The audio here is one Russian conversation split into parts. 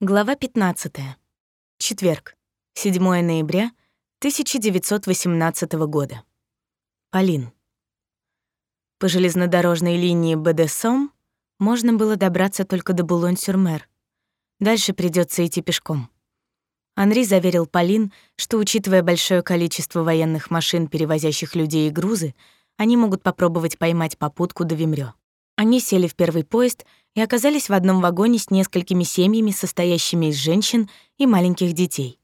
Глава 15. Четверг. 7 ноября 1918 года. Полин. По железнодорожной линии Бедессом можно было добраться только до Булонь-сюр-Мер. Дальше придется идти пешком. Анри заверил Полин, что, учитывая большое количество военных машин, перевозящих людей и грузы, они могут попробовать поймать попутку до Вимрё. Они сели в первый поезд и оказались в одном вагоне с несколькими семьями, состоящими из женщин и маленьких детей.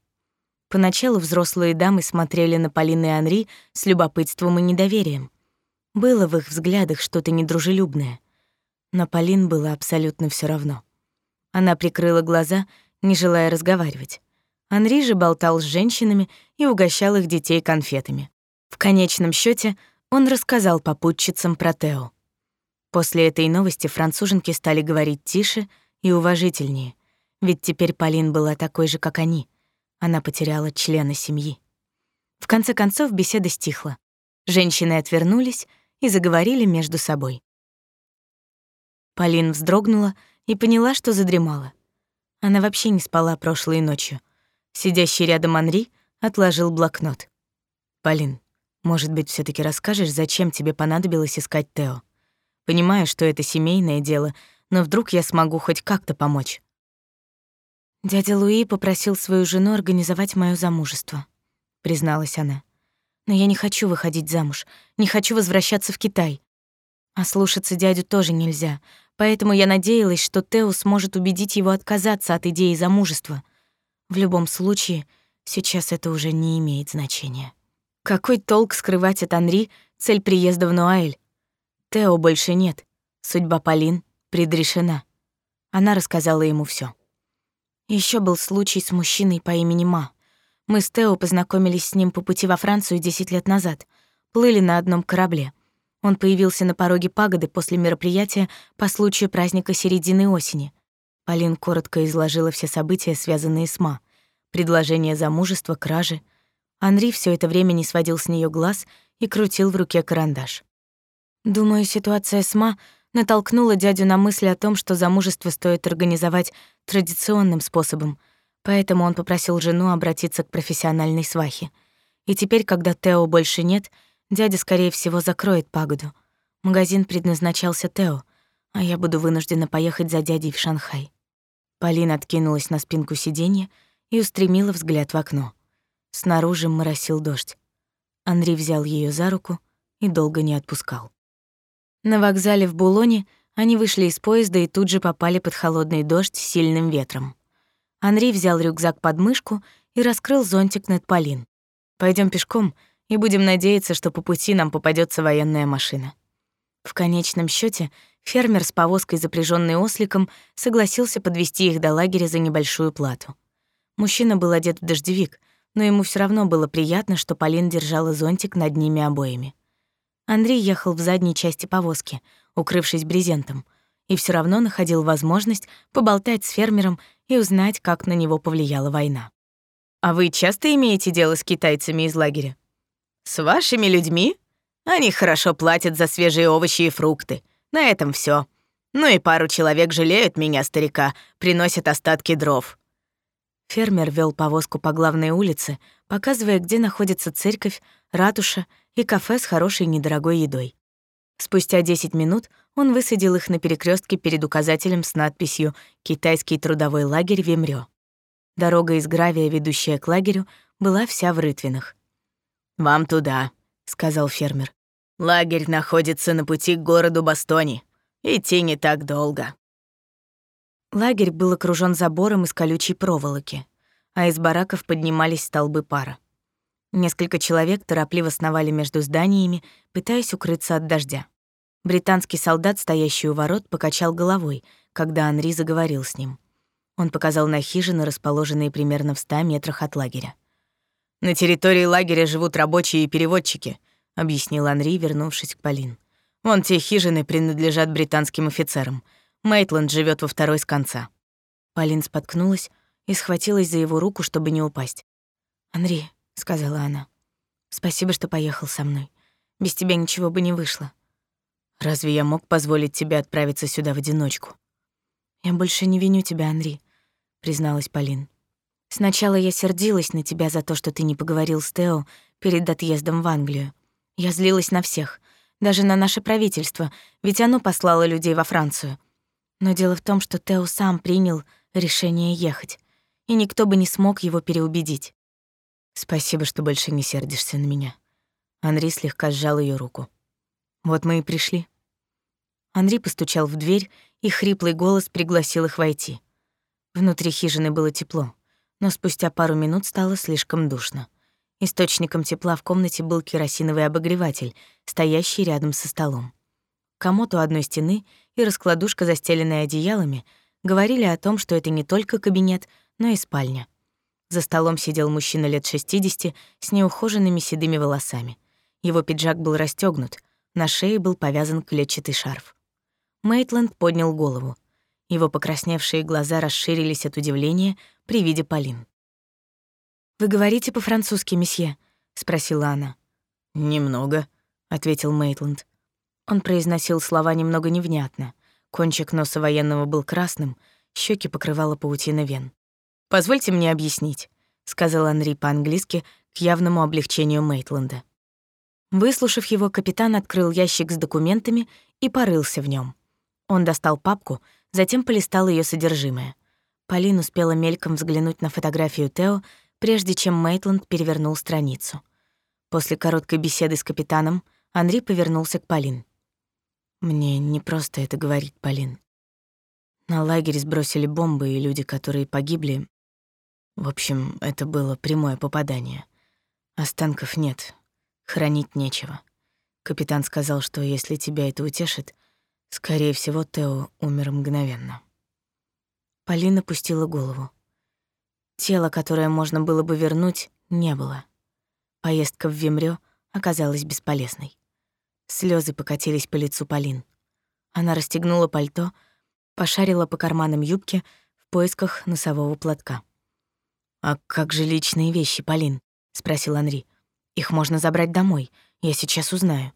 Поначалу взрослые дамы смотрели на Полины и Анри с любопытством и недоверием. Было в их взглядах что-то недружелюбное. Но Полин было абсолютно все равно. Она прикрыла глаза, не желая разговаривать. Анри же болтал с женщинами и угощал их детей конфетами. В конечном счете он рассказал попутчицам про Тео. После этой новости француженки стали говорить тише и уважительнее, ведь теперь Полин была такой же, как они. Она потеряла члена семьи. В конце концов беседа стихла. Женщины отвернулись и заговорили между собой. Полин вздрогнула и поняла, что задремала. Она вообще не спала прошлой ночью. Сидящий рядом Анри отложил блокнот. «Полин, может быть, все таки расскажешь, зачем тебе понадобилось искать Тео?» Понимаю, что это семейное дело, но вдруг я смогу хоть как-то помочь. Дядя Луи попросил свою жену организовать моё замужество, призналась она. Но я не хочу выходить замуж, не хочу возвращаться в Китай. А слушаться дядю тоже нельзя, поэтому я надеялась, что Тео сможет убедить его отказаться от идеи замужества. В любом случае, сейчас это уже не имеет значения. Какой толк скрывать от Анри цель приезда в Нуаэль? Тео больше нет. Судьба Полин предрешена. Она рассказала ему все. Еще был случай с мужчиной по имени Ма. Мы с Тео познакомились с ним по пути во Францию 10 лет назад. Плыли на одном корабле. Он появился на пороге пагоды после мероприятия по случаю праздника середины осени. Полин коротко изложила все события, связанные с Ма. Предложение замужества, кражи. Анри все это время не сводил с нее глаз и крутил в руке карандаш. Думаю, ситуация с Ма натолкнула дядю на мысль о том, что замужество стоит организовать традиционным способом, поэтому он попросил жену обратиться к профессиональной свахе. И теперь, когда Тео больше нет, дядя, скорее всего, закроет пагоду. Магазин предназначался Тео, а я буду вынуждена поехать за дядей в Шанхай. Полина откинулась на спинку сиденья и устремила взгляд в окно. Снаружи моросил дождь. Андрей взял ее за руку и долго не отпускал. На вокзале в Булоне они вышли из поезда и тут же попали под холодный дождь с сильным ветром. Анри взял рюкзак под мышку и раскрыл зонтик над Полин. Пойдем пешком и будем надеяться, что по пути нам попадется военная машина». В конечном счете фермер с повозкой, запряженной осликом, согласился подвести их до лагеря за небольшую плату. Мужчина был одет в дождевик, но ему все равно было приятно, что Полин держала зонтик над ними обоими. Андрей ехал в задней части повозки, укрывшись брезентом, и все равно находил возможность поболтать с фермером и узнать, как на него повлияла война. «А вы часто имеете дело с китайцами из лагеря?» «С вашими людьми? Они хорошо платят за свежие овощи и фрукты. На этом все. Ну и пару человек жалеют меня, старика, приносят остатки дров». Фермер вел повозку по главной улице, показывая, где находится церковь, ратуша и кафе с хорошей недорогой едой. Спустя 10 минут он высадил их на перекрестке перед указателем с надписью «Китайский трудовой лагерь Вемрё». Дорога из гравия, ведущая к лагерю, была вся в рытвинах. «Вам туда», — сказал фермер. «Лагерь находится на пути к городу Бастони. Идти не так долго». Лагерь был окружен забором из колючей проволоки, а из бараков поднимались столбы пара. Несколько человек торопливо сновали между зданиями, пытаясь укрыться от дождя. Британский солдат, стоящий у ворот, покачал головой, когда Анри заговорил с ним. Он показал на хижины, расположенные примерно в ста метрах от лагеря. «На территории лагеря живут рабочие и переводчики», — объяснил Анри, вернувшись к Полин. «Вон те хижины принадлежат британским офицерам. Мейтланд живет во второй с конца». Полин споткнулась и схватилась за его руку, чтобы не упасть. «Анри, — сказала она. «Спасибо, что поехал со мной. Без тебя ничего бы не вышло». «Разве я мог позволить тебе отправиться сюда в одиночку?» «Я больше не виню тебя, Анри. призналась Полин. «Сначала я сердилась на тебя за то, что ты не поговорил с Тео перед отъездом в Англию. Я злилась на всех, даже на наше правительство, ведь оно послало людей во Францию. Но дело в том, что Тео сам принял решение ехать, и никто бы не смог его переубедить. Спасибо, что больше не сердишься на меня. Анри слегка сжал ее руку. Вот мы и пришли. Анри постучал в дверь, и хриплый голос пригласил их войти. Внутри хижины было тепло, но спустя пару минут стало слишком душно. Источником тепла в комнате был керосиновый обогреватель, стоящий рядом со столом. Комод у одной стены и раскладушка, застеленная одеялами, говорили о том, что это не только кабинет, но и спальня. За столом сидел мужчина лет 60 с неухоженными седыми волосами. Его пиджак был расстёгнут, на шее был повязан клетчатый шарф. Мейтленд поднял голову. Его покрасневшие глаза расширились от удивления при виде Полин. «Вы говорите по-французски, месье?» — спросила она. «Немного», — ответил Мейтленд. Он произносил слова немного невнятно. Кончик носа военного был красным, щеки покрывала паутина вен. «Позвольте мне объяснить», — сказал Анри по-английски к явному облегчению Мейтленда. Выслушав его, капитан открыл ящик с документами и порылся в нем. Он достал папку, затем полистал ее содержимое. Полин успела мельком взглянуть на фотографию Тео, прежде чем Мейтланд перевернул страницу. После короткой беседы с капитаном Анри повернулся к Полин. «Мне не просто это говорить, Полин. На лагерь сбросили бомбы, и люди, которые погибли... В общем, это было прямое попадание. Останков нет, хранить нечего. Капитан сказал, что если тебя это утешит, скорее всего, Тео умер мгновенно». Полина пустила голову. Тела, которое можно было бы вернуть, не было. Поездка в Вимрё оказалась бесполезной. Слезы покатились по лицу Полин. Она расстегнула пальто, пошарила по карманам юбки в поисках носового платка. «А как же личные вещи, Полин?» — спросил Анри. «Их можно забрать домой, я сейчас узнаю».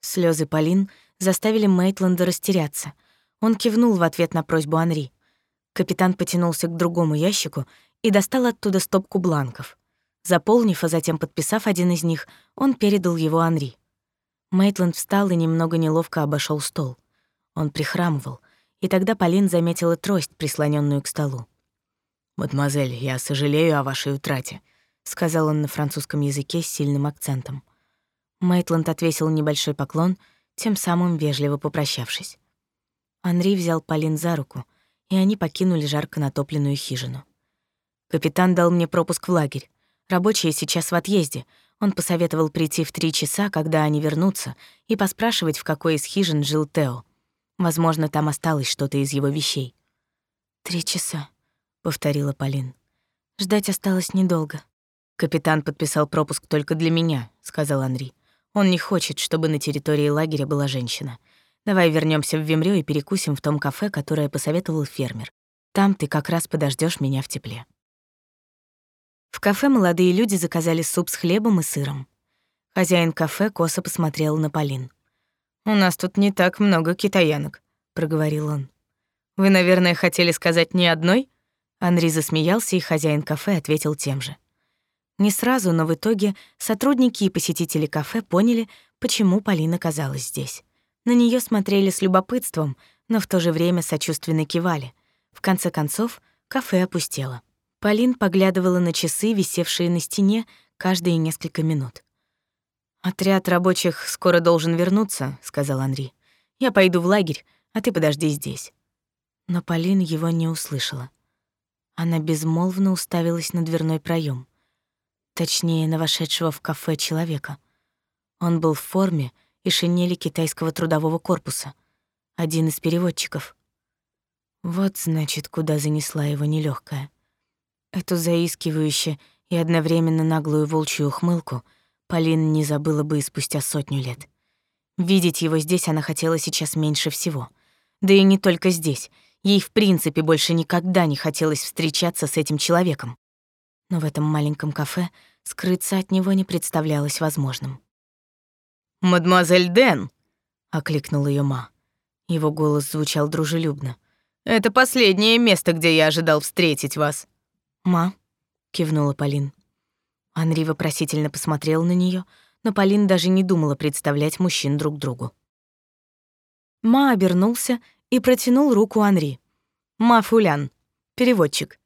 Слезы Полин заставили Мейтленда растеряться. Он кивнул в ответ на просьбу Анри. Капитан потянулся к другому ящику и достал оттуда стопку бланков. Заполнив, а затем подписав один из них, он передал его Анри. Мейтленд встал и немного неловко обошел стол. Он прихрамывал, и тогда Полин заметила трость, прислоненную к столу. «Мадемуазель, я сожалею о вашей утрате», — сказал он на французском языке с сильным акцентом. Мейтленд отвесил небольшой поклон, тем самым вежливо попрощавшись. Анри взял Полин за руку, и они покинули жарко натопленную хижину. Капитан дал мне пропуск в лагерь. Рабочие сейчас в отъезде. Он посоветовал прийти в три часа, когда они вернутся, и поспрашивать, в какой из хижин жил Тео. Возможно, там осталось что-то из его вещей. «Три часа», — повторила Полин. «Ждать осталось недолго». «Капитан подписал пропуск только для меня», — сказал Анри. «Он не хочет, чтобы на территории лагеря была женщина. Давай вернемся в Вимрё и перекусим в том кафе, которое посоветовал фермер. Там ты как раз подождешь меня в тепле». В кафе молодые люди заказали суп с хлебом и сыром. Хозяин кафе косо посмотрел на Полин. «У нас тут не так много китаянок», — проговорил он. «Вы, наверное, хотели сказать ни одной?» Анри засмеялся, и хозяин кафе ответил тем же. Не сразу, но в итоге сотрудники и посетители кафе поняли, почему Полина оказалась здесь. На нее смотрели с любопытством, но в то же время сочувственно кивали. В конце концов, кафе опустело. Полин поглядывала на часы, висевшие на стене, каждые несколько минут. «Отряд рабочих скоро должен вернуться», — сказал Анри. «Я пойду в лагерь, а ты подожди здесь». Но Полин его не услышала. Она безмолвно уставилась на дверной проем, Точнее, на вошедшего в кафе человека. Он был в форме и шинели китайского трудового корпуса. Один из переводчиков. Вот, значит, куда занесла его нелегкая. Эту заискивающую и одновременно наглую волчью ухмылку Полин не забыла бы и спустя сотню лет. Видеть его здесь она хотела сейчас меньше всего. Да и не только здесь. Ей в принципе больше никогда не хотелось встречаться с этим человеком. Но в этом маленьком кафе скрыться от него не представлялось возможным. «Мадемуазель Дэн!» — окликнул ее ма. Его голос звучал дружелюбно. Это последнее место, где я ожидал встретить вас». «Ма», — кивнула Полин. Анри вопросительно посмотрел на нее, но Полин даже не думала представлять мужчин друг другу. Ма обернулся и протянул руку Анри. «Ма Фулян, переводчик.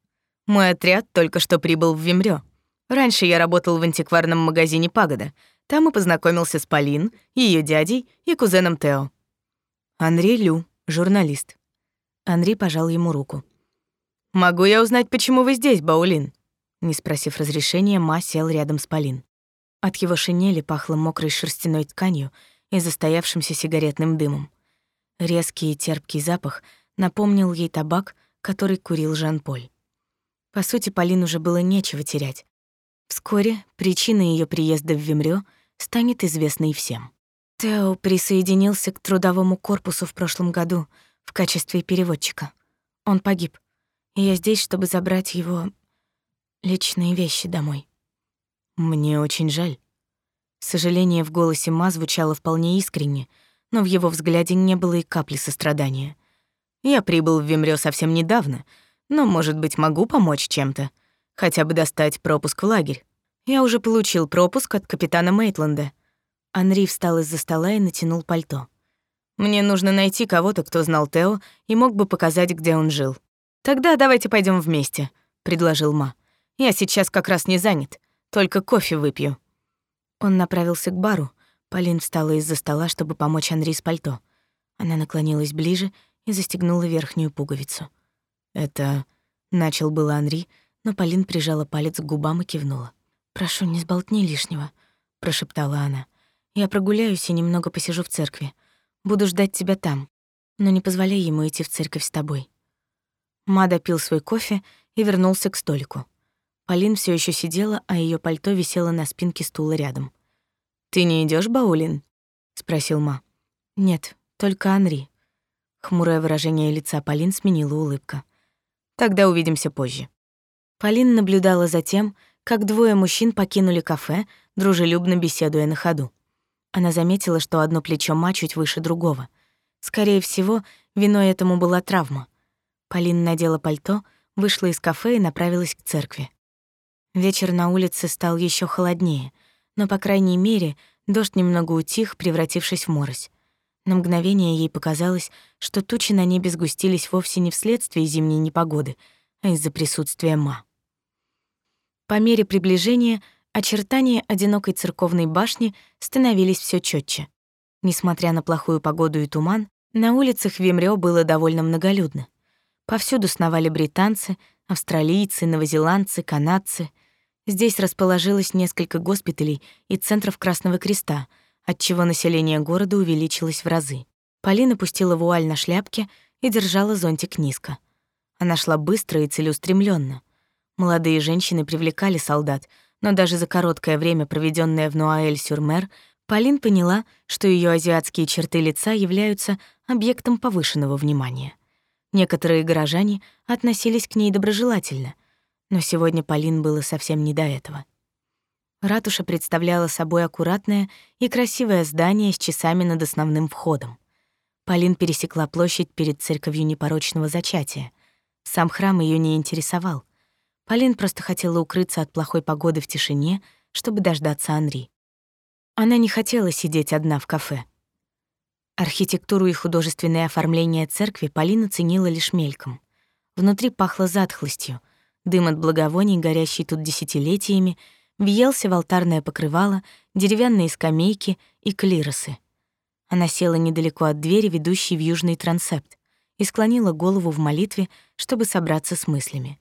Мой отряд только что прибыл в Вимрё. Раньше я работал в антикварном магазине «Пагода». Там и познакомился с Полин, ее дядей и кузеном Тео. Анри Лю, журналист. Анри пожал ему руку. «Могу я узнать, почему вы здесь, Баулин?» Не спросив разрешения, Ма сел рядом с Полин. От его шинели пахло мокрой шерстяной тканью и застоявшимся сигаретным дымом. Резкий и терпкий запах напомнил ей табак, который курил Жан-Поль. По сути, Полин уже было нечего терять. Вскоре причина ее приезда в Вимрё станет известной всем. Тео присоединился к трудовому корпусу в прошлом году в качестве переводчика. Он погиб, и я здесь, чтобы забрать его личные вещи домой. Мне очень жаль. Сожаление в голосе Ма звучало вполне искренне, но в его взгляде не было и капли сострадания. Я прибыл в Вимрё совсем недавно, но, может быть, могу помочь чем-то. Хотя бы достать пропуск в лагерь. Я уже получил пропуск от капитана Мейтленда. Анри встал из-за стола и натянул пальто. Мне нужно найти кого-то, кто знал Тео и мог бы показать, где он жил. Тогда давайте пойдем вместе, предложил Ма. Я сейчас как раз не занят, только кофе выпью. Он направился к бару. Полин встала из-за стола, чтобы помочь Анри с пальто. Она наклонилась ближе и застегнула верхнюю пуговицу. «Это...» — начал было Анри, но Полин прижала палец к губам и кивнула. «Прошу, не сболтни лишнего», — прошептала она. «Я прогуляюсь и немного посижу в церкви. Буду ждать тебя там, но не позволяй ему идти в церковь с тобой». Ма допил свой кофе и вернулся к столику. Полин все еще сидела, а ее пальто висело на спинке стула рядом. «Ты не идешь, Баулин?» — спросил Ма. «Нет, только Анри». Хмурое выражение лица Полин сменила улыбка. «Тогда увидимся позже». Полин наблюдала за тем, как двое мужчин покинули кафе, дружелюбно беседуя на ходу. Она заметила, что одно плечо Ма чуть выше другого. Скорее всего, виной этому была травма. Полин надела пальто, вышла из кафе и направилась к церкви. Вечер на улице стал еще холоднее, но, по крайней мере, дождь немного утих, превратившись в морось. На мгновение ей показалось, что тучи на небе сгустились вовсе не вследствие зимней непогоды, а из-за присутствия Ма. По мере приближения очертания одинокой церковной башни становились все четче. Несмотря на плохую погоду и туман, на улицах Вимрё было довольно многолюдно. Повсюду сновали британцы, австралийцы, новозеландцы, канадцы. Здесь расположилось несколько госпиталей и центров Красного Креста, отчего население города увеличилось в разы. Полина пустила вуаль на шляпке и держала зонтик низко. Она шла быстро и целеустремленно. Молодые женщины привлекали солдат, но даже за короткое время, проведенное в Нуаэль-Сюрмер, Полин поняла, что ее азиатские черты лица являются объектом повышенного внимания. Некоторые горожане относились к ней доброжелательно, но сегодня Полин было совсем не до этого. Ратуша представляла собой аккуратное и красивое здание с часами над основным входом. Полин пересекла площадь перед церковью непорочного зачатия. Сам храм ее не интересовал. Полин просто хотела укрыться от плохой погоды в тишине, чтобы дождаться Анри. Она не хотела сидеть одна в кафе. Архитектуру и художественное оформление церкви Полина ценила лишь мельком. Внутри пахло затхлостью, дым от благовоний, горящий тут десятилетиями, въелся в алтарное покрывало, деревянные скамейки и клиросы. Она села недалеко от двери, ведущей в южный трансепт, и склонила голову в молитве, чтобы собраться с мыслями.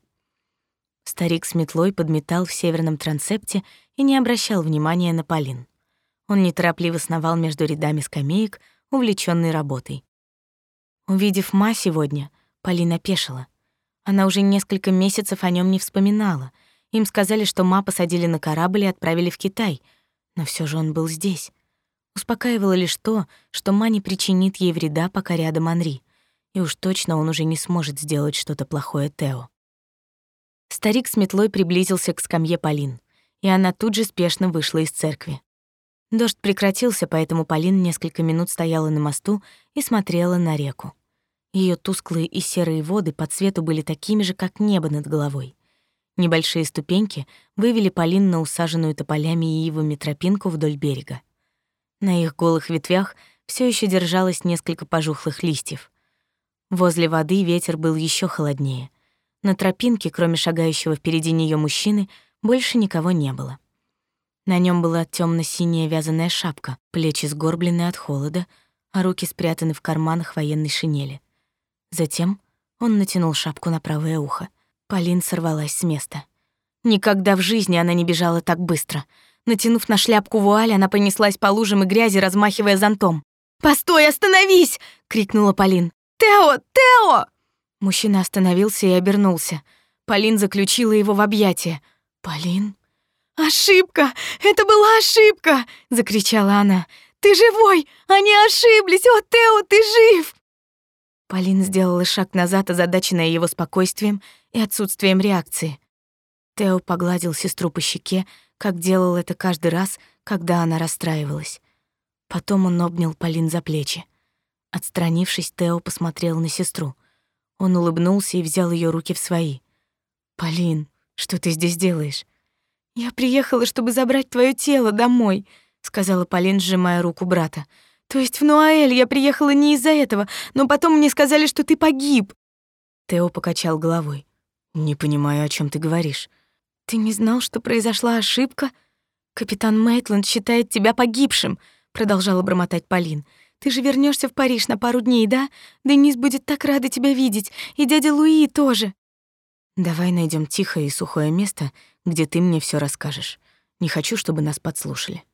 Старик с метлой подметал в северном трансепте и не обращал внимания на Полин. Он неторопливо сновал между рядами скамеек, увлечённый работой. Увидев Ма сегодня, Полина пешила. Она уже несколько месяцев о нём не вспоминала. Им сказали, что Ма посадили на корабль и отправили в Китай, но всё же он был здесь. Успокаивало лишь то, что Ма не причинит ей вреда, пока рядом Анри, и уж точно он уже не сможет сделать что-то плохое Тео. Старик с метлой приблизился к скамье Полин, и она тут же спешно вышла из церкви. Дождь прекратился, поэтому Полин несколько минут стояла на мосту и смотрела на реку. Ее тусклые и серые воды по цвету были такими же, как небо над головой. Небольшие ступеньки вывели Полин на усаженную тополями и ивами тропинку вдоль берега. На их голых ветвях все еще держалось несколько пожухлых листьев. Возле воды ветер был еще холоднее. На тропинке, кроме шагающего впереди нее мужчины, больше никого не было. На нем была темно синяя вязаная шапка, плечи сгорблены от холода, а руки спрятаны в карманах военной шинели. Затем он натянул шапку на правое ухо. Полин сорвалась с места. Никогда в жизни она не бежала так быстро. Натянув на шляпку вуаль, она понеслась по лужам и грязи, размахивая зонтом. «Постой, остановись!» — крикнула Полин. «Тео! Тео!» Мужчина остановился и обернулся. Полин заключила его в объятия. «Полин?» «Ошибка! Это была ошибка!» — закричала она. «Ты живой! Они ошиблись! О, Тео, ты жив!» Полин сделала шаг назад, озадаченная его спокойствием и отсутствием реакции. Тео погладил сестру по щеке, как делал это каждый раз, когда она расстраивалась. Потом он обнял Полин за плечи. Отстранившись, Тео посмотрел на сестру. Он улыбнулся и взял ее руки в свои. «Полин, что ты здесь делаешь?» «Я приехала, чтобы забрать твое тело домой», — сказала Полин, сжимая руку брата. То есть в Нуаэль я приехала не из-за этого, но потом мне сказали, что ты погиб. Тео покачал головой. Не понимаю, о чем ты говоришь. Ты не знал, что произошла ошибка? Капитан Мейтланд считает тебя погибшим, продолжала бормотать Полин. Ты же вернешься в Париж на пару дней, да? Денис будет так рада тебя видеть, и дядя Луи тоже. Давай найдем тихое и сухое место, где ты мне все расскажешь. Не хочу, чтобы нас подслушали.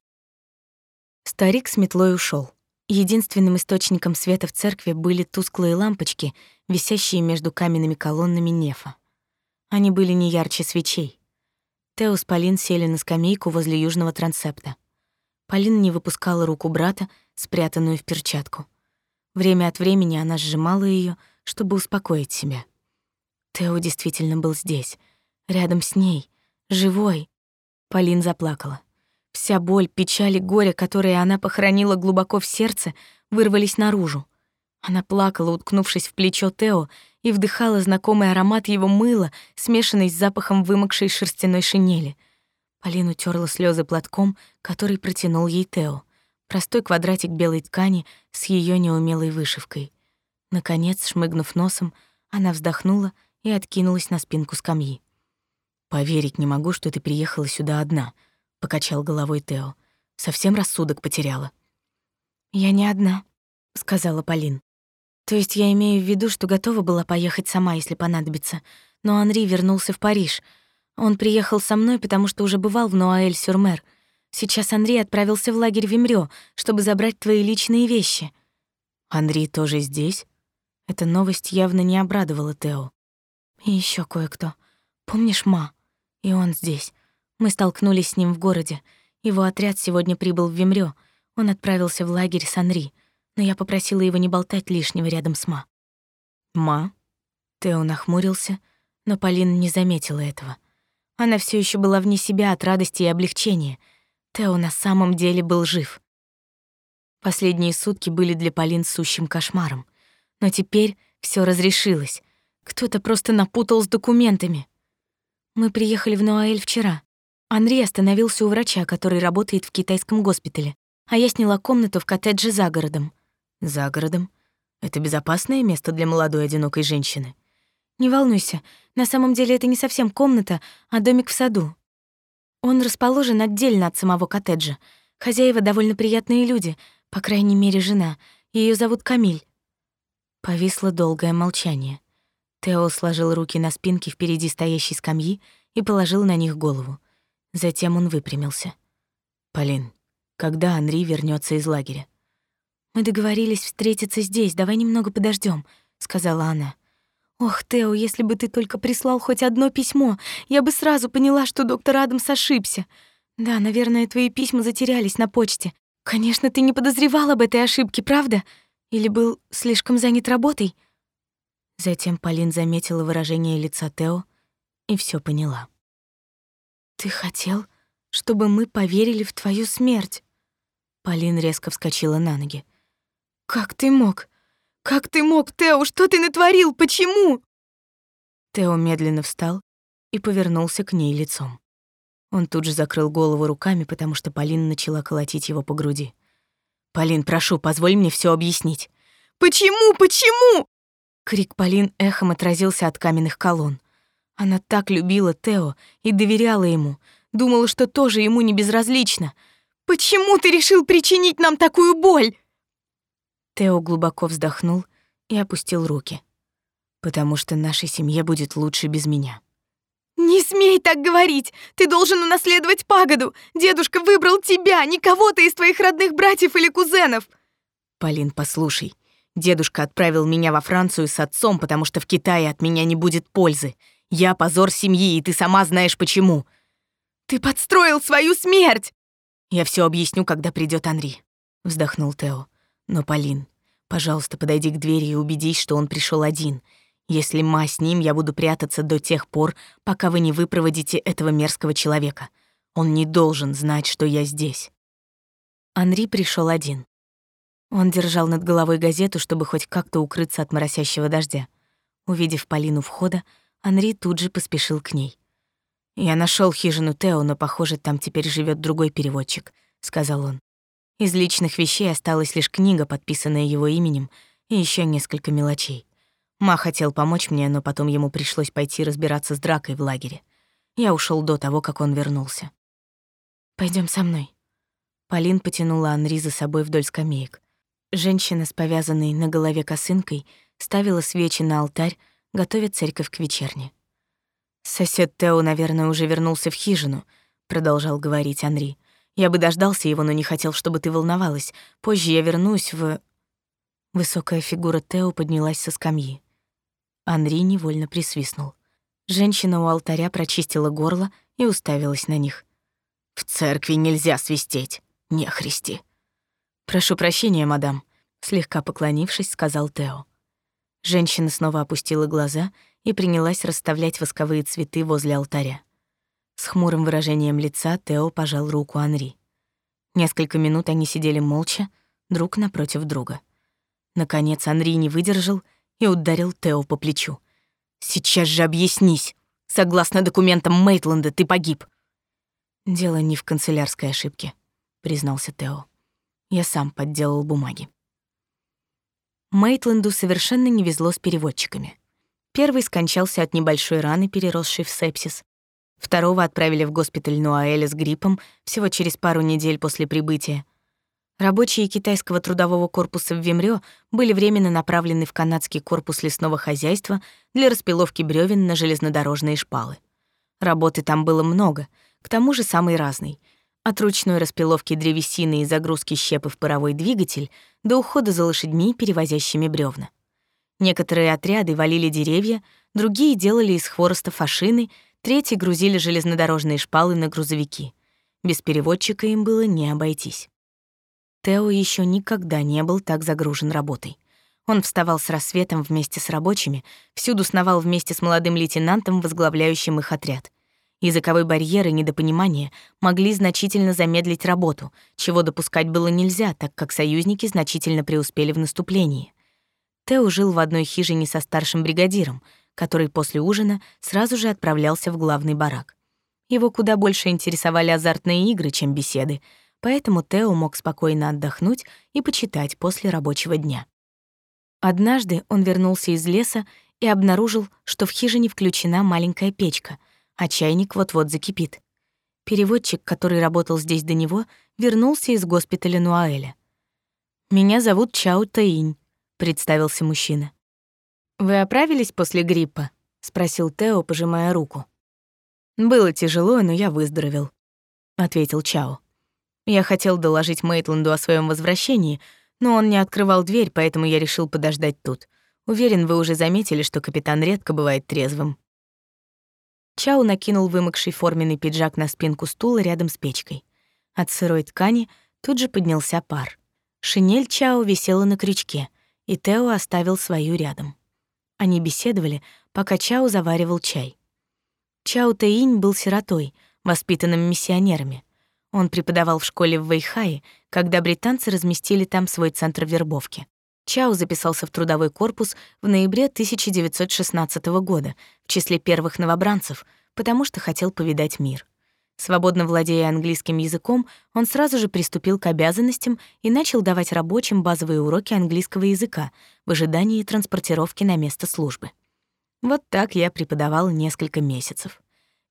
Старик с метлой ушел. Единственным источником света в церкви были тусклые лампочки, висящие между каменными колоннами нефа. Они были не ярче свечей. Тео с Полин сели на скамейку возле южного трансепта. Полин не выпускала руку брата, спрятанную в перчатку. Время от времени она сжимала ее, чтобы успокоить себя. Тео действительно был здесь, рядом с ней, живой. Полин заплакала. Вся боль, печаль и горе, которые она похоронила глубоко в сердце, вырвались наружу. Она плакала, уткнувшись в плечо Тео, и вдыхала знакомый аромат его мыла, смешанный с запахом вымокшей шерстяной шинели. Полин утерла слезы платком, который протянул ей Тео. Простой квадратик белой ткани с ее неумелой вышивкой. Наконец, шмыгнув носом, она вздохнула и откинулась на спинку скамьи. «Поверить не могу, что ты приехала сюда одна», покачал головой Тео. Совсем рассудок потеряла. Я не одна, сказала Полин. То есть я имею в виду, что готова была поехать сама, если понадобится. Но Анри вернулся в Париж. Он приехал со мной, потому что уже бывал в Нуаэль-сюр-Мер. Сейчас Анри отправился в лагерь Вимрё, чтобы забрать твои личные вещи. Анри тоже здесь? Эта новость явно не обрадовала Тео. И еще кое-кто. Помнишь Ма? И он здесь. Мы столкнулись с ним в городе. Его отряд сегодня прибыл в Вимрё. Он отправился в лагерь с Анри, но я попросила его не болтать лишнего рядом с Ма. «Ма?» Тео нахмурился, но Полин не заметила этого. Она все еще была вне себя от радости и облегчения. Тео на самом деле был жив. Последние сутки были для Полин сущим кошмаром. Но теперь все разрешилось. Кто-то просто напутал с документами. Мы приехали в Нуаэль вчера. Анри остановился у врача, который работает в китайском госпитале, а я сняла комнату в коттедже за городом. За городом? Это безопасное место для молодой одинокой женщины? Не волнуйся, на самом деле это не совсем комната, а домик в саду. Он расположен отдельно от самого коттеджа. Хозяева довольно приятные люди, по крайней мере, жена. Ее зовут Камиль. Повисло долгое молчание. Тео сложил руки на спинке впереди стоящей скамьи и положил на них голову. Затем он выпрямился. «Полин, когда Анри вернется из лагеря?» «Мы договорились встретиться здесь, давай немного подождем, сказала она. «Ох, Тео, если бы ты только прислал хоть одно письмо, я бы сразу поняла, что доктор Адамс ошибся. Да, наверное, твои письма затерялись на почте. Конечно, ты не подозревал об этой ошибке, правда? Или был слишком занят работой?» Затем Полин заметила выражение лица Тео и все поняла. «Ты хотел, чтобы мы поверили в твою смерть?» Полин резко вскочила на ноги. «Как ты мог? «Как ты мог, Тео? Что ты натворил? Почему?» Тео медленно встал и повернулся к ней лицом. Он тут же закрыл голову руками, потому что Полина начала колотить его по груди. «Полин, прошу, позволь мне все объяснить». «Почему? Почему?» Крик Полин эхом отразился от каменных колонн. Она так любила Тео и доверяла ему, думала, что тоже ему не безразлично. «Почему ты решил причинить нам такую боль?» Тео глубоко вздохнул и опустил руки. «Потому что нашей семье будет лучше без меня». «Не смей так говорить! Ты должен унаследовать пагоду! Дедушка выбрал тебя, не кого-то из твоих родных братьев или кузенов!» «Полин, послушай, дедушка отправил меня во Францию с отцом, потому что в Китае от меня не будет пользы. Я позор семьи, и ты сама знаешь почему». «Ты подстроил свою смерть!» «Я все объясню, когда придет Анри», — вздохнул Тео. «Но, Полин, пожалуйста, подойди к двери и убедись, что он пришел один. Если ма с ним, я буду прятаться до тех пор, пока вы не выпроводите этого мерзкого человека. Он не должен знать, что я здесь». Анри пришел один. Он держал над головой газету, чтобы хоть как-то укрыться от моросящего дождя. Увидев Полину входа, Анри тут же поспешил к ней. «Я нашел хижину Тео, но, похоже, там теперь живет другой переводчик», — сказал он. Из личных вещей осталась лишь книга, подписанная его именем, и еще несколько мелочей. Ма хотел помочь мне, но потом ему пришлось пойти разбираться с дракой в лагере. Я ушел до того, как он вернулся. Пойдем со мной». Полин потянула Анри за собой вдоль скамеек. Женщина с повязанной на голове косынкой ставила свечи на алтарь, готовит церковь к вечерне. «Сосед Тео, наверное, уже вернулся в хижину», — продолжал говорить Анри. «Я бы дождался его, но не хотел, чтобы ты волновалась. Позже я вернусь в...» Высокая фигура Тео поднялась со скамьи. Анри невольно присвистнул. Женщина у алтаря прочистила горло и уставилась на них. «В церкви нельзя свистеть, не христи». «Прошу прощения, мадам», — слегка поклонившись, сказал Тео. Женщина снова опустила глаза и принялась расставлять восковые цветы возле алтаря. С хмурым выражением лица Тео пожал руку Анри. Несколько минут они сидели молча, друг напротив друга. Наконец Анри не выдержал и ударил Тео по плечу. «Сейчас же объяснись! Согласно документам Мейтленда, ты погиб!» «Дело не в канцелярской ошибке», — признался Тео. «Я сам подделал бумаги». Мейтленду совершенно не везло с переводчиками. Первый скончался от небольшой раны, переросшей в сепсис. Второго отправили в госпиталь Нуаэля с гриппом всего через пару недель после прибытия. Рабочие китайского трудового корпуса в Вимрё были временно направлены в канадский корпус лесного хозяйства для распиловки брёвен на железнодорожные шпалы. Работы там было много, к тому же самой разной — от ручной распиловки древесины и загрузки щепы в паровой двигатель до ухода за лошадьми, перевозящими бревна. Некоторые отряды валили деревья, другие делали из хвороста фашины, третьи грузили железнодорожные шпалы на грузовики. Без переводчика им было не обойтись. Тео еще никогда не был так загружен работой. Он вставал с рассветом вместе с рабочими, всюду сновал вместе с молодым лейтенантом, возглавляющим их отряд — Языковой барьер и недопонимание могли значительно замедлить работу, чего допускать было нельзя, так как союзники значительно преуспели в наступлении. Тео жил в одной хижине со старшим бригадиром, который после ужина сразу же отправлялся в главный барак. Его куда больше интересовали азартные игры, чем беседы, поэтому Тео мог спокойно отдохнуть и почитать после рабочего дня. Однажды он вернулся из леса и обнаружил, что в хижине включена маленькая печка — а чайник вот-вот закипит. Переводчик, который работал здесь до него, вернулся из госпиталя Нуаэля. «Меня зовут Чао Таинь», — представился мужчина. «Вы оправились после гриппа?» — спросил Тео, пожимая руку. «Было тяжело, но я выздоровел», — ответил Чао. «Я хотел доложить Мейтленду о своем возвращении, но он не открывал дверь, поэтому я решил подождать тут. Уверен, вы уже заметили, что капитан редко бывает трезвым». Чао накинул вымокший форменный пиджак на спинку стула рядом с печкой. От сырой ткани тут же поднялся пар. Шинель Чао висела на крючке, и Тео оставил свою рядом. Они беседовали, пока Чао заваривал чай. Чао Тэинь был сиротой, воспитанным миссионерами. Он преподавал в школе в Вэйхае, когда британцы разместили там свой центр вербовки. Чао записался в трудовой корпус в ноябре 1916 года в числе первых новобранцев, потому что хотел повидать мир. Свободно владея английским языком, он сразу же приступил к обязанностям и начал давать рабочим базовые уроки английского языка в ожидании транспортировки на место службы. Вот так я преподавал несколько месяцев.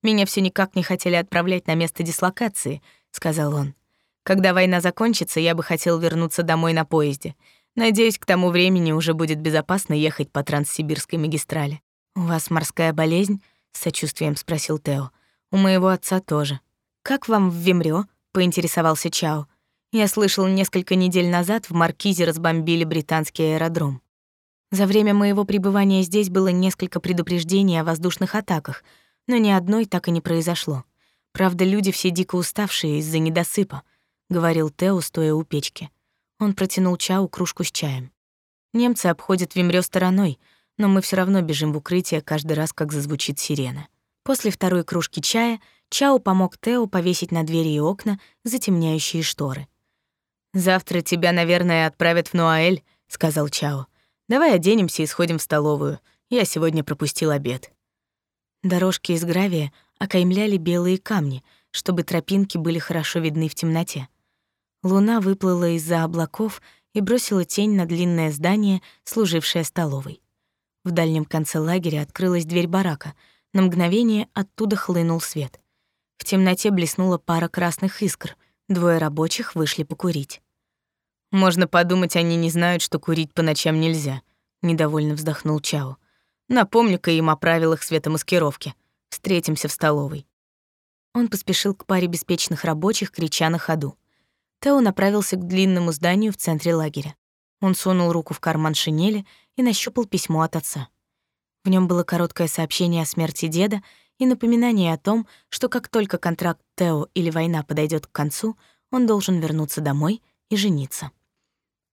Меня все никак не хотели отправлять на место дислокации, сказал он. Когда война закончится, я бы хотел вернуться домой на поезде. Надеюсь, к тому времени уже будет безопасно ехать по Транссибирской магистрали. У вас морская болезнь? с сочувствием спросил Тео. У моего отца тоже. Как вам в Вимрё? поинтересовался Чао. Я слышал, несколько недель назад в Маркизе разбомбили британский аэродром. За время моего пребывания здесь было несколько предупреждений о воздушных атаках, но ни одной так и не произошло. Правда, люди все дико уставшие из-за недосыпа, говорил Тео, стоя у печки. Он протянул Чау кружку с чаем. Немцы обходят Вимрё стороной, но мы все равно бежим в укрытие каждый раз, как зазвучит сирена. После второй кружки чая Чао помог Тео повесить на двери и окна затемняющие шторы. «Завтра тебя, наверное, отправят в Нуаэль», — сказал Чао. Давай оденемся и сходим в столовую. Я сегодня пропустил обед. Дорожки из гравия окаймляли белые камни, чтобы тропинки были хорошо видны в темноте. Луна выплыла из-за облаков и бросила тень на длинное здание, служившее столовой. В дальнем конце лагеря открылась дверь барака. На мгновение оттуда хлынул свет. В темноте блеснула пара красных искр. Двое рабочих вышли покурить. Можно подумать, они не знают, что курить по ночам нельзя, недовольно вздохнул Чао. Напомню-ка им о правилах светомаскировки. Встретимся в столовой. Он поспешил к паре беспечных рабочих, крича на ходу. Тео направился к длинному зданию в центре лагеря. Он сунул руку в карман шинели и нащупал письмо от отца. В нем было короткое сообщение о смерти деда и напоминание о том, что как только контракт Тео или война подойдет к концу, он должен вернуться домой и жениться.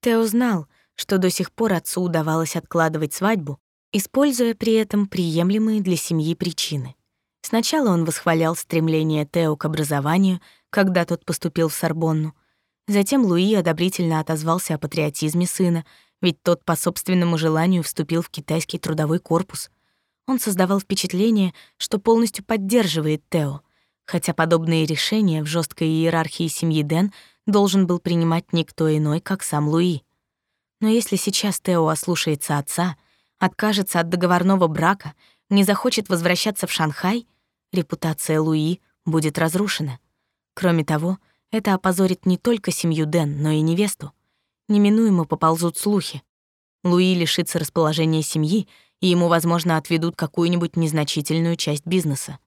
Тео знал, что до сих пор отцу удавалось откладывать свадьбу, используя при этом приемлемые для семьи причины. Сначала он восхвалял стремление Тео к образованию, когда тот поступил в Сорбонну. Затем Луи одобрительно отозвался о патриотизме сына, ведь тот по собственному желанию вступил в китайский трудовой корпус. Он создавал впечатление, что полностью поддерживает Тео, хотя подобные решения в жесткой иерархии семьи Дэн должен был принимать никто иной, как сам Луи. Но если сейчас Тео ослушается отца, откажется от договорного брака, не захочет возвращаться в Шанхай, репутация Луи будет разрушена. Кроме того, это опозорит не только семью Дэн, но и невесту. Неминуемо поползут слухи. Луи лишится расположения семьи, и ему, возможно, отведут какую-нибудь незначительную часть бизнеса.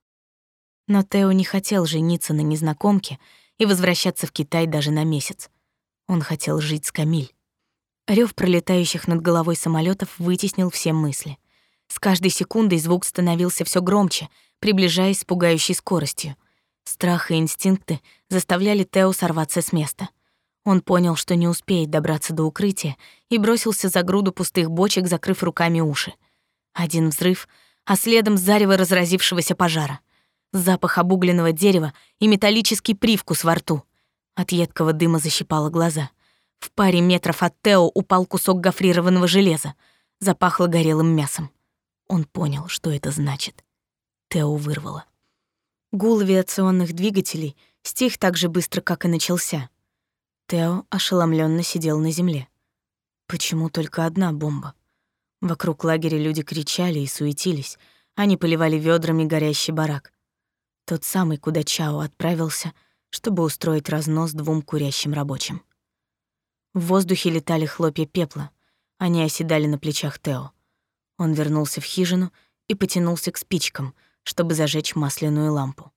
Но Тео не хотел жениться на незнакомке и возвращаться в Китай даже на месяц. Он хотел жить с Камиль. Рёв пролетающих над головой самолетов вытеснил все мысли. С каждой секундой звук становился все громче, приближаясь с пугающей скоростью. Страх и инстинкты заставляли Тео сорваться с места. Он понял, что не успеет добраться до укрытия, и бросился за груду пустых бочек, закрыв руками уши. Один взрыв, а следом зарево разразившегося пожара — запах обугленного дерева и металлический привкус во рту. От едкого дыма защипало глаза. В паре метров от Тео упал кусок гофрированного железа. Запахло горелым мясом. Он понял, что это значит. Тео вырвало. Гул авиационных двигателей стих так же быстро, как и начался. Тео ошеломленно сидел на земле. Почему только одна бомба? Вокруг лагеря люди кричали и суетились. Они поливали ведрами горящий барак. Тот самый, куда Чао отправился, чтобы устроить разнос двум курящим рабочим. В воздухе летали хлопья пепла. Они оседали на плечах Тео. Он вернулся в хижину и потянулся к спичкам, чтобы зажечь масляную лампу.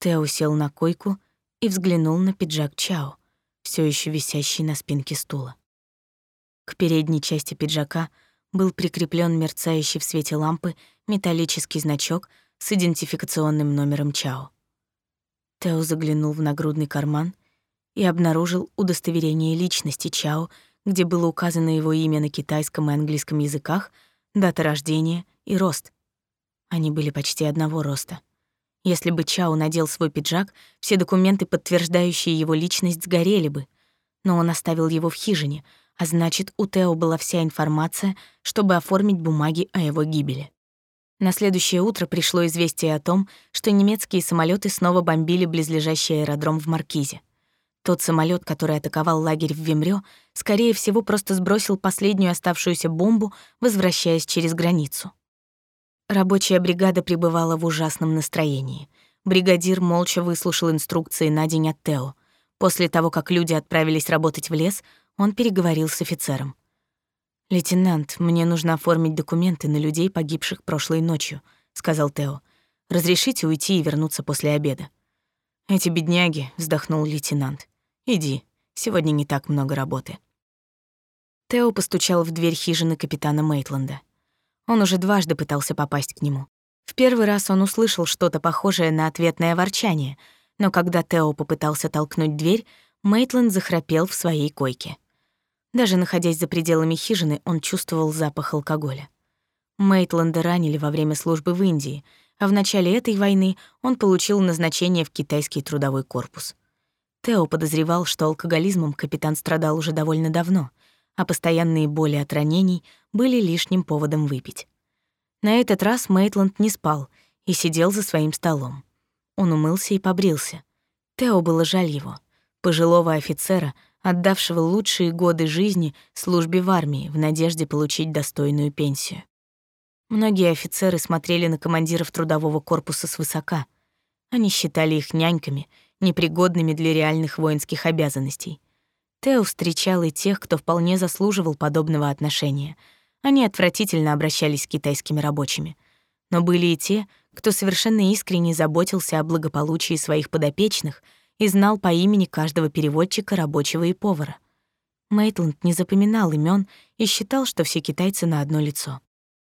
Тео сел на койку и взглянул на пиджак Чао, все еще висящий на спинке стула. К передней части пиджака был прикреплен мерцающий в свете лампы металлический значок — с идентификационным номером Чао. Тео заглянул в нагрудный карман и обнаружил удостоверение личности Чао, где было указано его имя на китайском и английском языках, дата рождения и рост. Они были почти одного роста. Если бы Чао надел свой пиджак, все документы, подтверждающие его личность, сгорели бы. Но он оставил его в хижине, А значит, у Тео была вся информация, чтобы оформить бумаги о его гибели. На следующее утро пришло известие о том, что немецкие самолеты снова бомбили близлежащий аэродром в Маркизе. Тот самолет, который атаковал лагерь в Вимрё, скорее всего, просто сбросил последнюю оставшуюся бомбу, возвращаясь через границу. Рабочая бригада пребывала в ужасном настроении. Бригадир молча выслушал инструкции на день от Тео. После того, как люди отправились работать в лес, он переговорил с офицером. «Лейтенант, мне нужно оформить документы на людей, погибших прошлой ночью», — сказал Тео. «Разрешите уйти и вернуться после обеда». «Эти бедняги», — вздохнул лейтенант. «Иди, сегодня не так много работы». Тео постучал в дверь хижины капитана Мейтленда. Он уже дважды пытался попасть к нему. В первый раз он услышал что-то похожее на ответное ворчание, но когда Тео попытался толкнуть дверь, Мейтленд захрапел в своей койке. Даже находясь за пределами хижины, он чувствовал запах алкоголя. Мейтленда ранили во время службы в Индии — а в начале этой войны он получил назначение в китайский трудовой корпус. Тео подозревал, что алкоголизмом капитан страдал уже довольно давно, а постоянные боли от ранений были лишним поводом выпить. На этот раз Мейтланд не спал и сидел за своим столом. Он умылся и побрился. Тео было жаль его, пожилого офицера, отдавшего лучшие годы жизни службе в армии в надежде получить достойную пенсию. Многие офицеры смотрели на командиров трудового корпуса свысока. Они считали их няньками, непригодными для реальных воинских обязанностей. Тео встречал и тех, кто вполне заслуживал подобного отношения. Они отвратительно обращались с китайскими рабочими. Но были и те, кто совершенно искренне заботился о благополучии своих подопечных и знал по имени каждого переводчика, рабочего и повара. Мейтланд не запоминал имен и считал, что все китайцы на одно лицо.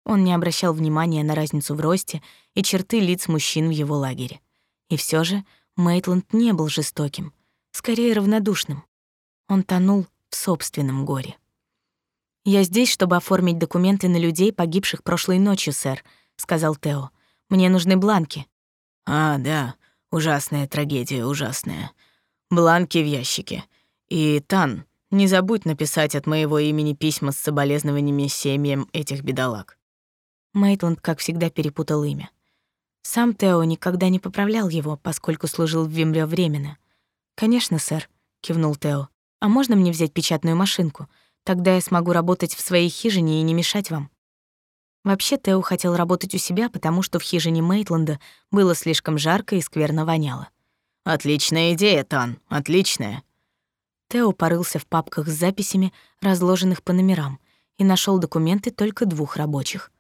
Он не обращал внимания на разницу в росте и черты лиц мужчин в его лагере. И все же Мейтланд не был жестоким, скорее равнодушным. Он тонул в собственном горе. «Я здесь, чтобы оформить документы на людей, погибших прошлой ночью, сэр», — сказал Тео. «Мне нужны бланки». «А, да, ужасная трагедия, ужасная. Бланки в ящике. И, Тан, не забудь написать от моего имени письма с соболезнованиями семьям этих бедолаг». Мейтланд, как всегда, перепутал имя. Сам Тео никогда не поправлял его, поскольку служил в Вимрё временно. «Конечно, сэр», — кивнул Тео. «А можно мне взять печатную машинку? Тогда я смогу работать в своей хижине и не мешать вам». Вообще Тео хотел работать у себя, потому что в хижине Мейтланда было слишком жарко и скверно воняло. «Отличная идея, Тан, отличная». Тео порылся в папках с записями, разложенных по номерам, и нашел документы только двух рабочих.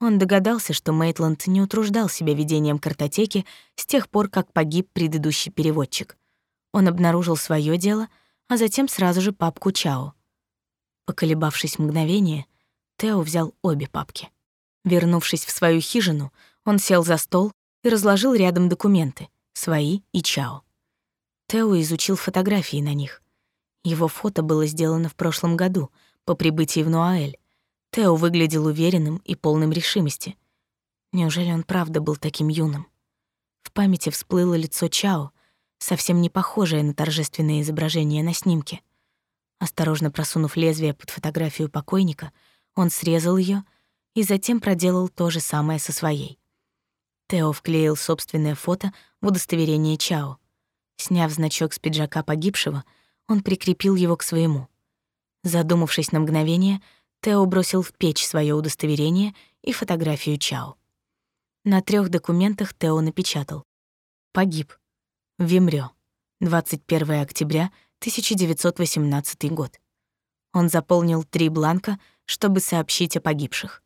Он догадался, что Мейтланд не утруждал себя ведением картотеки с тех пор, как погиб предыдущий переводчик. Он обнаружил свое дело, а затем сразу же папку Чао. Поколебавшись мгновение, Тео взял обе папки. Вернувшись в свою хижину, он сел за стол и разложил рядом документы, свои и Чао. Тео изучил фотографии на них. Его фото было сделано в прошлом году, по прибытии в Нуаэль, Тео выглядел уверенным и полным решимости. Неужели он правда был таким юным? В памяти всплыло лицо Чао, совсем не похожее на торжественное изображение на снимке. Осторожно просунув лезвие под фотографию покойника, он срезал ее и затем проделал то же самое со своей. Тео вклеил собственное фото в удостоверение Чао. Сняв значок с пиджака погибшего, он прикрепил его к своему. Задумавшись на мгновение, Тео бросил в печь свое удостоверение и фотографию Чао. На трех документах Тео напечатал. Погиб. Вимрё. 21 октября 1918 год. Он заполнил три бланка, чтобы сообщить о погибших.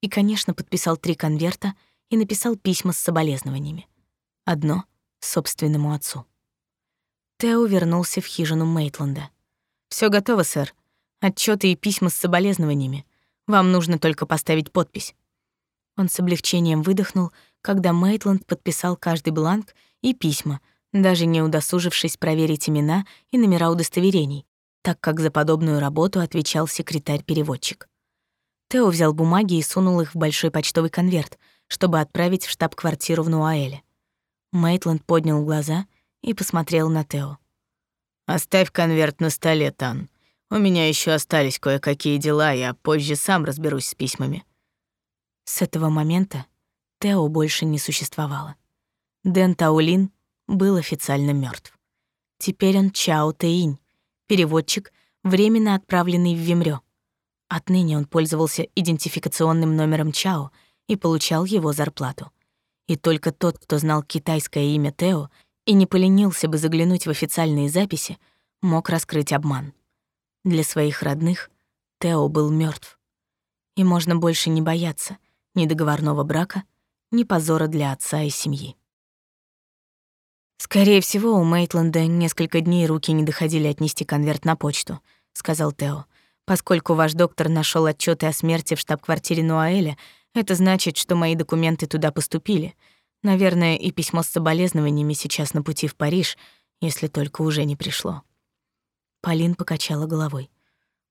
И, конечно, подписал три конверта и написал письма с соболезнованиями. Одно — собственному отцу. Тео вернулся в хижину Мейтленда. Все готово, сэр», отчеты и письма с соболезнованиями. Вам нужно только поставить подпись». Он с облегчением выдохнул, когда Мейтланд подписал каждый бланк и письма, даже не удосужившись проверить имена и номера удостоверений, так как за подобную работу отвечал секретарь-переводчик. Тео взял бумаги и сунул их в большой почтовый конверт, чтобы отправить в штаб-квартиру в Нуаэле. Мейтланд поднял глаза и посмотрел на Тео. «Оставь конверт на столе, Тан. У меня еще остались кое-какие дела, я позже сам разберусь с письмами». С этого момента Тео больше не существовало. Дэн Таулин был официально мертв. Теперь он Чао Тэинь, переводчик, временно отправленный в Вимрё. Отныне он пользовался идентификационным номером Чао и получал его зарплату. И только тот, кто знал китайское имя Тео и не поленился бы заглянуть в официальные записи, мог раскрыть обман. Для своих родных Тео был мертв, И можно больше не бояться ни договорного брака, ни позора для отца и семьи. «Скорее всего, у Мейтленда несколько дней руки не доходили отнести конверт на почту», — сказал Тео. «Поскольку ваш доктор нашел отчеты о смерти в штаб-квартире Нуаэля, это значит, что мои документы туда поступили. Наверное, и письмо с соболезнованиями сейчас на пути в Париж, если только уже не пришло». Полин покачала головой.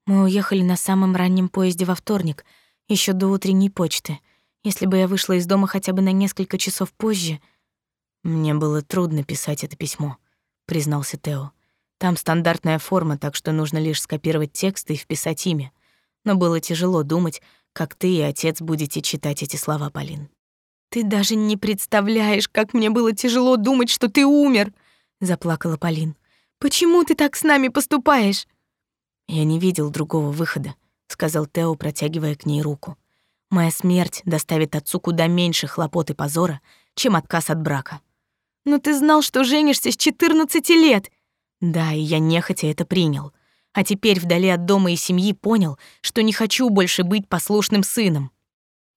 Мы уехали на самом раннем поезде во вторник, еще до утренней почты. Если бы я вышла из дома хотя бы на несколько часов позже... Мне было трудно писать это письмо, признался Тео. Там стандартная форма, так что нужно лишь скопировать текст и вписать имя. Но было тяжело думать, как ты и отец будете читать эти слова, Полин. Ты даже не представляешь, как мне было тяжело думать, что ты умер, заплакала Полин. Почему ты так с нами поступаешь?» «Я не видел другого выхода», — сказал Тео, протягивая к ней руку. «Моя смерть доставит отцу куда меньше хлопот и позора, чем отказ от брака». «Но ты знал, что женишься с 14 лет!» «Да, и я нехотя это принял. А теперь вдали от дома и семьи понял, что не хочу больше быть послушным сыном».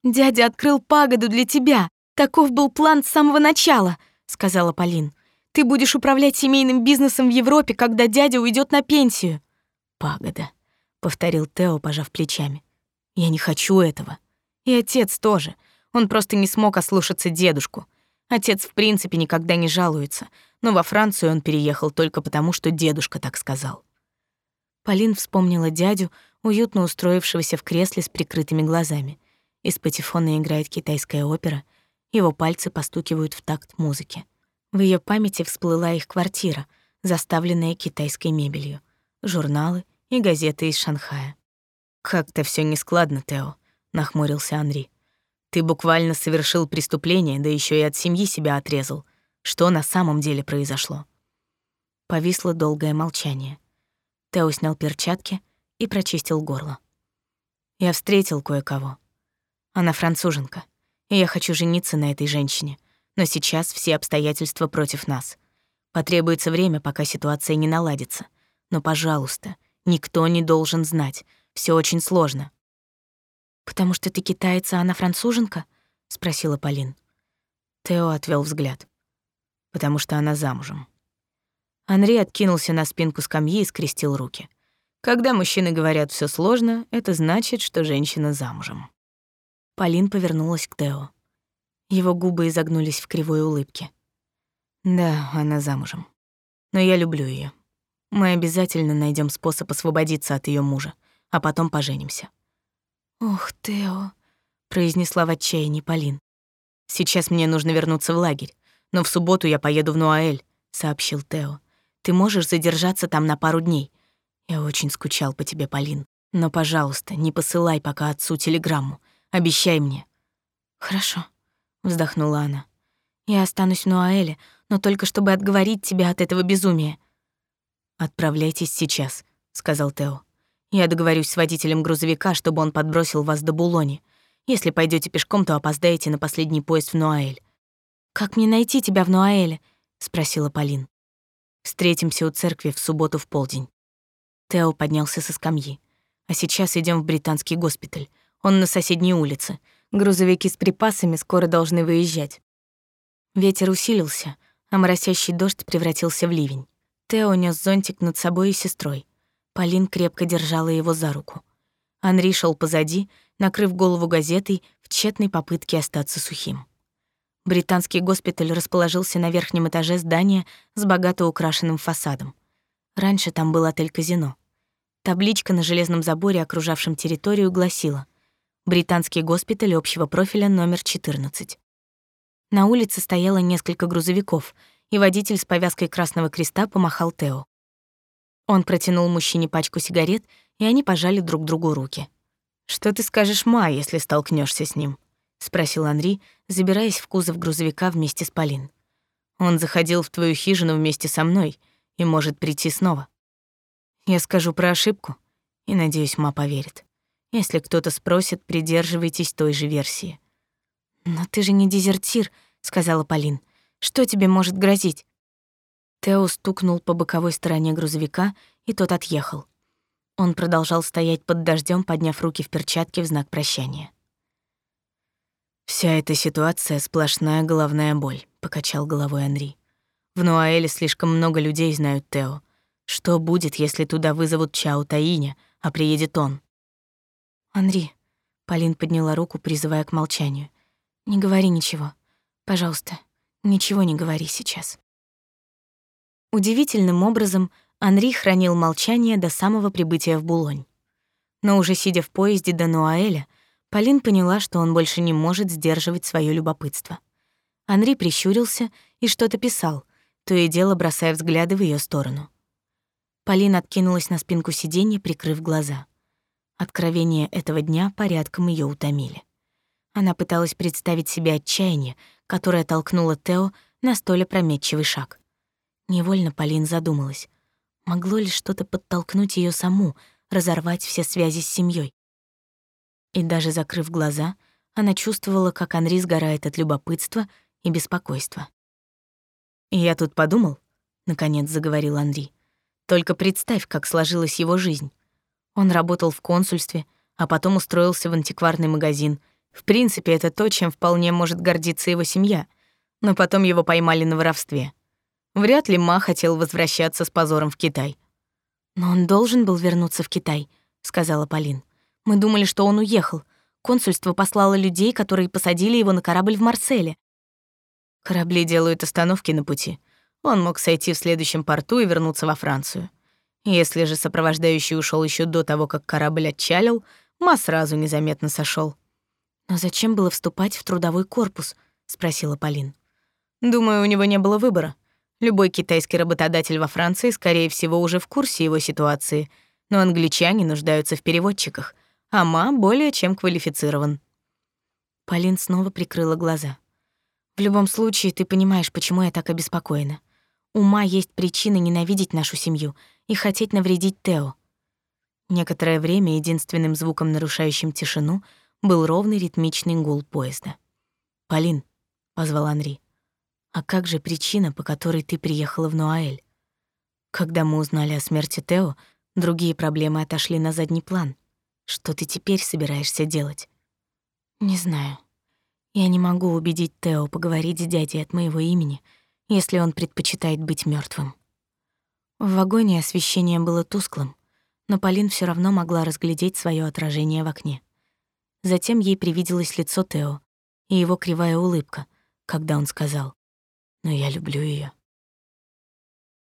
«Дядя открыл пагоду для тебя. Таков был план с самого начала», — сказала Полин. Ты будешь управлять семейным бизнесом в Европе, когда дядя уйдет на пенсию. Пагода, повторил Тео, пожав плечами. Я не хочу этого. И отец тоже. Он просто не смог ослушаться дедушку. Отец в принципе никогда не жалуется, но во Францию он переехал только потому, что дедушка так сказал. Полин вспомнила дядю, уютно устроившегося в кресле с прикрытыми глазами. Из патефона играет китайская опера, его пальцы постукивают в такт музыки. В ее памяти всплыла их квартира, заставленная китайской мебелью, журналы и газеты из Шанхая. «Как-то все нескладно, Тео», — нахмурился Анри. «Ты буквально совершил преступление, да еще и от семьи себя отрезал. Что на самом деле произошло?» Повисло долгое молчание. Тео снял перчатки и прочистил горло. «Я встретил кое-кого. Она француженка, и я хочу жениться на этой женщине, но сейчас все обстоятельства против нас. Потребуется время, пока ситуация не наладится. Но, пожалуйста, никто не должен знать. Все очень сложно. «Потому что ты китаец, а она француженка?» — спросила Полин. Тео отвел взгляд. «Потому что она замужем». Анри откинулся на спинку скамьи и скрестил руки. Когда мужчины говорят все сложно, это значит, что женщина замужем. Полин повернулась к Тео. Его губы изогнулись в кривой улыбке. Да, она замужем. Но я люблю ее. Мы обязательно найдем способ освободиться от ее мужа, а потом поженимся. Ох, Тео, произнесла в отчаянии Полин. Сейчас мне нужно вернуться в лагерь, но в субботу я поеду в Нуаэль, сообщил Тео. Ты можешь задержаться там на пару дней. Я очень скучал по тебе, Полин. Но, пожалуйста, не посылай пока отцу телеграмму. Обещай мне. Хорошо, вздохнула она. Я останусь в Нуаэле, но только чтобы отговорить тебя от этого безумия. Отправляйтесь сейчас, сказал Тео. Я договорюсь с водителем грузовика, чтобы он подбросил вас до Булони. Если пойдете пешком, то опоздаете на последний поезд в Нуаэль. Как мне найти тебя в Нуаэле? спросила Полин. Встретимся у церкви в субботу в полдень. Тео поднялся со скамьи. А сейчас идем в британский госпиталь. Он на соседней улице. Грузовики с припасами скоро должны выезжать. Ветер усилился, а моросящий дождь превратился в ливень. Тео нес зонтик над собой и сестрой. Полин крепко держала его за руку. Анри шел позади, накрыв голову газетой в тщетной попытке остаться сухим. Британский госпиталь расположился на верхнем этаже здания с богато украшенным фасадом. Раньше там был отель-казино. Табличка на железном заборе, окружавшем территорию, гласила — британский госпиталь общего профиля номер 14. На улице стояло несколько грузовиков, и водитель с повязкой Красного Креста помахал Тео. Он протянул мужчине пачку сигарет, и они пожали друг другу руки. «Что ты скажешь, Ма, если столкнешься с ним?» — спросил Анри, забираясь в кузов грузовика вместе с Полин. «Он заходил в твою хижину вместе со мной и может прийти снова. Я скажу про ошибку, и, надеюсь, Ма поверит. Если кто-то спросит, придерживайтесь той же версии». «Но ты же не дезертир», — сказала Полин. «Что тебе может грозить?» Тео стукнул по боковой стороне грузовика, и тот отъехал. Он продолжал стоять под дождем, подняв руки в перчатки в знак прощания. «Вся эта ситуация — сплошная головная боль», — покачал головой Анри. «В Нуаэле слишком много людей знают Тео. Что будет, если туда вызовут Чао Таиня, а приедет он?» «Анри», — Полин подняла руку, призывая к молчанию, — «не говори ничего. Пожалуйста, ничего не говори сейчас». Удивительным образом Анри хранил молчание до самого прибытия в Булонь. Но уже сидя в поезде до Нуаэля, Полин поняла, что он больше не может сдерживать свое любопытство. Анри прищурился и что-то писал, то и дело бросая взгляды в ее сторону. Полин откинулась на спинку сиденья, прикрыв глаза. Откровения этого дня порядком ее утомили. Она пыталась представить себе отчаяние, которое толкнуло Тео на столь опрометчивый шаг. Невольно Полин задумалась, Могло ли что-то подтолкнуть ее саму, разорвать все связи с семьей? И даже закрыв глаза, она чувствовала, как Анри сгорает от любопытства и беспокойства. «Я тут подумал», — наконец заговорил Анри. «Только представь, как сложилась его жизнь. Он работал в консульстве, а потом устроился в антикварный магазин. В принципе, это то, чем вполне может гордиться его семья. Но потом его поймали на воровстве. Вряд ли Ма хотел возвращаться с позором в Китай. «Но он должен был вернуться в Китай», — сказала Полин. «Мы думали, что он уехал. Консульство послало людей, которые посадили его на корабль в Марселе». Корабли делают остановки на пути. Он мог сойти в следующем порту и вернуться во Францию. Если же сопровождающий ушел еще до того, как корабль отчалил, Ма сразу незаметно сошел. «Но зачем было вступать в трудовой корпус?» — спросила Полин. «Думаю, у него не было выбора. Любой китайский работодатель во Франции, скорее всего, уже в курсе его ситуации, но англичане нуждаются в переводчиках, а Ма более чем квалифицирован. Полин снова прикрыла глаза. В любом случае, ты понимаешь, почему я так обеспокоена. У Ма есть причины ненавидеть нашу семью и хотеть навредить Тео. Некоторое время единственным звуком, нарушающим тишину, был ровный ритмичный гул поезда. «Полин», — позвал Анри, — а как же причина, по которой ты приехала в Нуаэль? Когда мы узнали о смерти Тео, другие проблемы отошли на задний план. Что ты теперь собираешься делать? Не знаю. Я не могу убедить Тео поговорить с дядей от моего имени, если он предпочитает быть мертвым. В вагоне освещение было тусклым, но Полин все равно могла разглядеть свое отражение в окне. Затем ей привиделось лицо Тео и его кривая улыбка, когда он сказал: но я люблю ее.